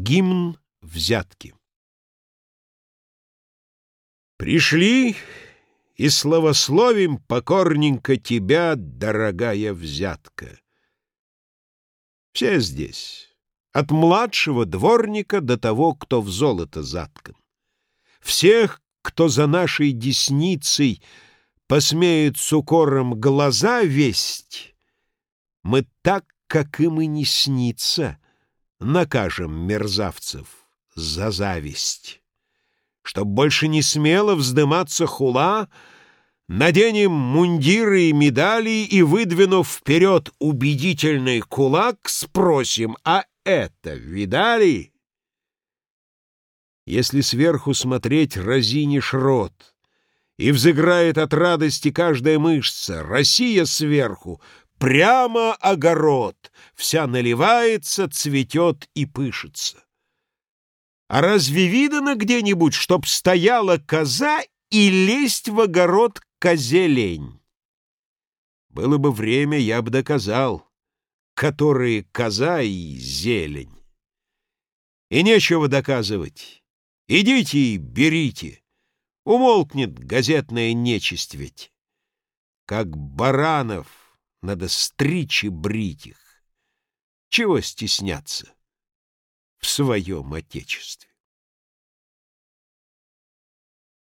Гимн взятки Пришли и славословим покорненько тебя, дорогая взятка. Все здесь, от младшего дворника до того, кто в золото заткан. Всех, кто за нашей десницей посмеет с укором глаза весть, мы так, как им и не снится, накажем мерзавцев за зависть. Чтоб больше не смело вздыматься хула, Наденем мундиры и медали И, выдвинув вперед убедительный кулак, Спросим, а это видали? Если сверху смотреть, разинишь рот, И взыграет от радости каждая мышца, Россия сверху, прямо огород, Вся наливается, цветет и пышется. А разве видано где-нибудь, чтоб стояла коза и лезть в огород козе лень? Было бы время, я бы доказал, которые коза и зелень. И нечего доказывать. Идите и берите. Умолкнет газетная нечисть ведь. Как баранов надо стричь и брить их. Чего стесняться? в своем Отечестве.